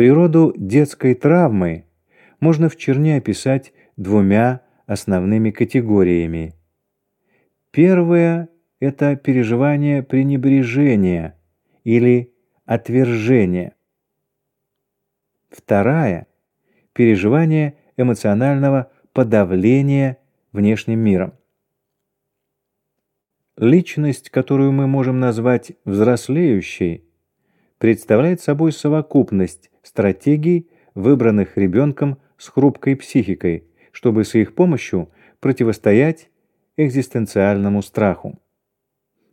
Природу детской травмы можно в черне описать двумя основными категориями. Первое – это переживание пренебрежения или отвержения. Вторая – переживание эмоционального подавления внешним миром. Личность, которую мы можем назвать взрослеющей, представляет собой совокупность стратегий, выбранных ребенком с хрупкой психикой, чтобы с их помощью противостоять экзистенциальному страху.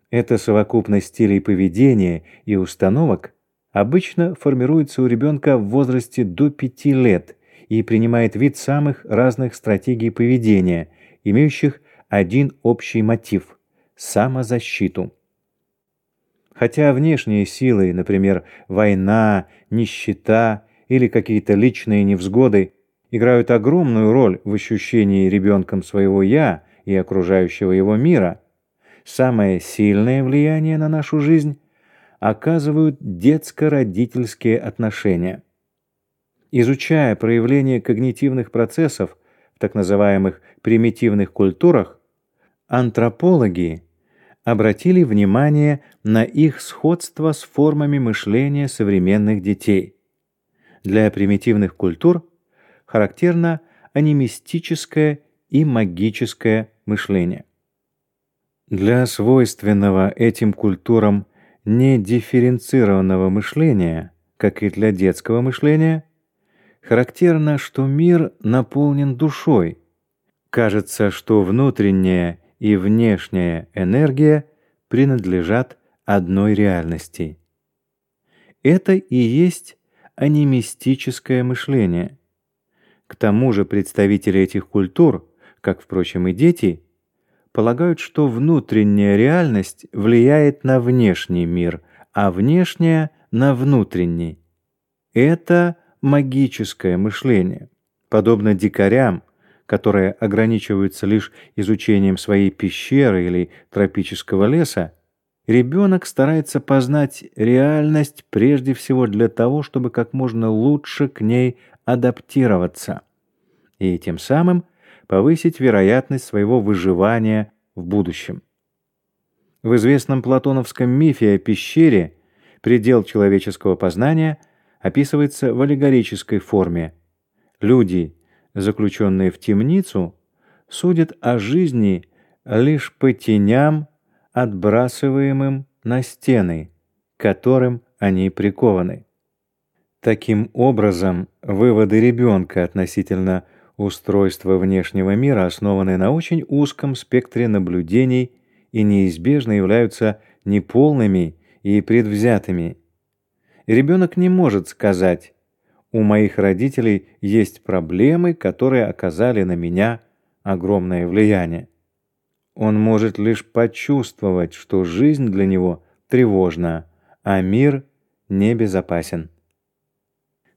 Эта совокупность стилей поведения и установок обычно формируется у ребенка в возрасте до 5 лет и принимает вид самых разных стратегий поведения, имеющих один общий мотив – самозащиту. Хотя внешние силы, например, война, нищета или какие-то личные невзгоды, играют огромную роль в ощущении ребенком своего «я» и окружающего его мира, самое сильное влияние на нашу жизнь оказывают детско-родительские отношения. Изучая проявление когнитивных процессов в так называемых примитивных культурах, антропологи обратили внимание на их сходство с формами мышления современных детей. Для примитивных культур характерно анимистическое и магическое мышление. Для свойственного этим культурам недифференцированного мышления, как и для детского мышления, характерно, что мир наполнен душой. Кажется, что внутренняя и внешняя энергия принадлежат одной реальности. Это и есть анимистическое мышление. К тому же представители этих культур, как, впрочем, и дети, полагают, что внутренняя реальность влияет на внешний мир, а внешняя — на внутренний. Это магическое мышление. Подобно дикарям, которые ограничиваются лишь изучением своей пещеры или тропического леса, Ребенок старается познать реальность прежде всего для того, чтобы как можно лучше к ней адаптироваться и тем самым повысить вероятность своего выживания в будущем. В известном платоновском мифе о пещере предел человеческого познания описывается в аллегорической форме. Люди, заключенные в темницу, судят о жизни лишь по теням отбрасываемым на стены, к которым они прикованы. Таким образом, выводы ребенка относительно устройства внешнего мира основаны на очень узком спектре наблюдений и неизбежно являются неполными и предвзятыми. Ребенок не может сказать «у моих родителей есть проблемы, которые оказали на меня огромное влияние» он может лишь почувствовать, что жизнь для него тревожна, а мир небезопасен.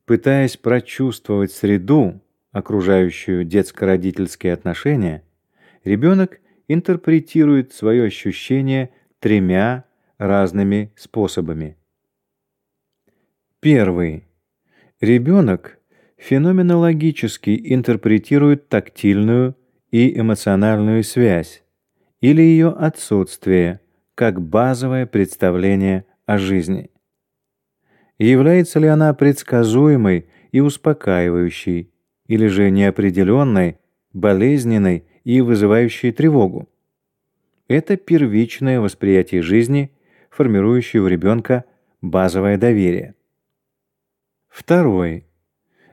Пытаясь прочувствовать среду, окружающую детско-родительские отношения, ребенок интерпретирует свое ощущение тремя разными способами. Первый. Ребенок феноменологически интерпретирует тактильную и эмоциональную связь, или ее отсутствие как базовое представление о жизни. Является ли она предсказуемой и успокаивающей, или же неопределенной, болезненной и вызывающей тревогу? Это первичное восприятие жизни, формирующее у ребенка базовое доверие. Второй.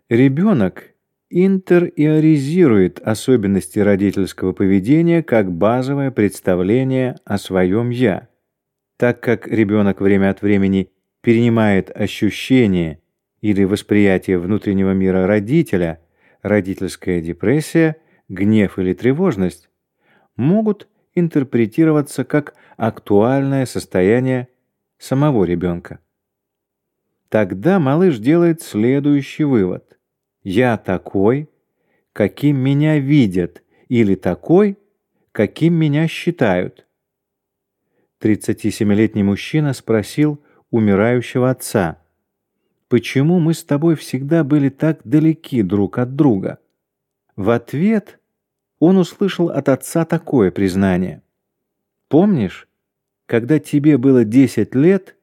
Ребенок интериоризирует особенности родительского поведения как базовое представление о своем «я». Так как ребенок время от времени перенимает ощущение или восприятие внутреннего мира родителя, родительская депрессия, гнев или тревожность могут интерпретироваться как актуальное состояние самого ребенка. Тогда малыш делает следующий вывод. Я такой, каким меня видят, или такой, каким меня считают. 37-летний мужчина спросил умирающего отца, почему мы с тобой всегда были так далеки друг от друга?» В ответ он услышал от отца такое признание. «Помнишь, когда тебе было десять лет,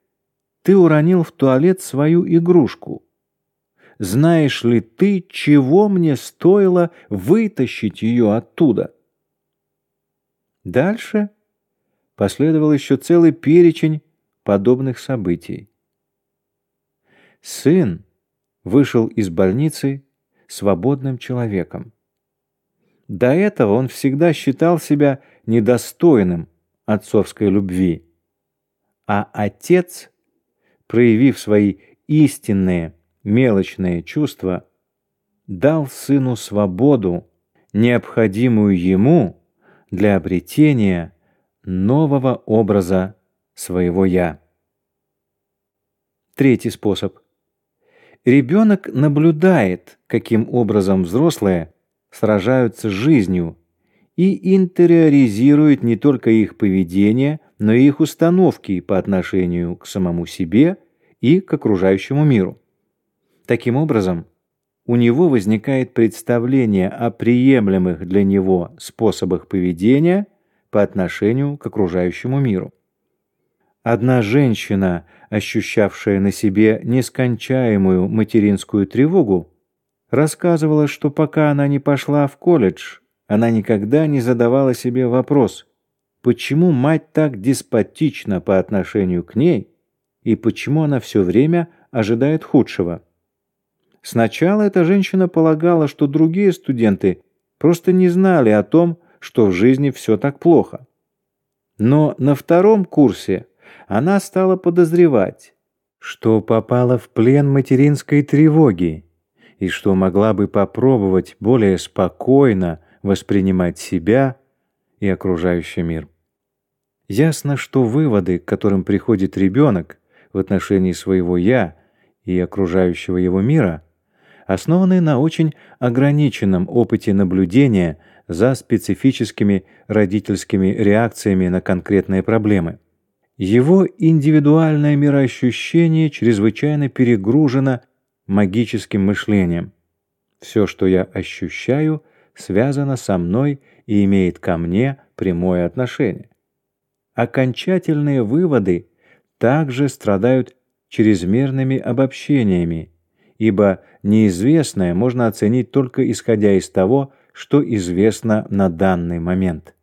ты уронил в туалет свою игрушку? Знаешь ли ты, чего мне стоило вытащить ее оттуда?» Дальше последовал еще целый перечень подобных событий. Сын вышел из больницы свободным человеком. До этого он всегда считал себя недостойным отцовской любви. А отец, проявив свои истинные мелочные чувства, дал сыну свободу, необходимую ему для обретения нового образа своего «я». Третий способ. Ребенок наблюдает, каким образом взрослые сражаются с жизнью и интериоризирует не только их поведение, но и их установки по отношению к самому себе и к окружающему миру. Таким образом, у него возникает представление о приемлемых для него способах поведения по отношению к окружающему миру. Одна женщина, ощущавшая на себе нескончаемую материнскую тревогу, рассказывала, что пока она не пошла в колледж, она никогда не задавала себе вопрос, почему мать так деспотична по отношению к ней и почему она все время ожидает худшего. Сначала эта женщина полагала, что другие студенты просто не знали о том, что в жизни все так плохо. Но на втором курсе она стала подозревать, что попала в плен материнской тревоги и что могла бы попробовать более спокойно воспринимать себя и окружающий мир. Ясно, что выводы, к которым приходит ребенок в отношении своего «я» и окружающего его мира, основаны на очень ограниченном опыте наблюдения за специфическими родительскими реакциями на конкретные проблемы. Его индивидуальное мироощущение чрезвычайно перегружено магическим мышлением. Все, что я ощущаю, связано со мной и имеет ко мне прямое отношение. Окончательные выводы также страдают чрезмерными обобщениями, ибо неизвестное можно оценить только исходя из того, что известно на данный момент.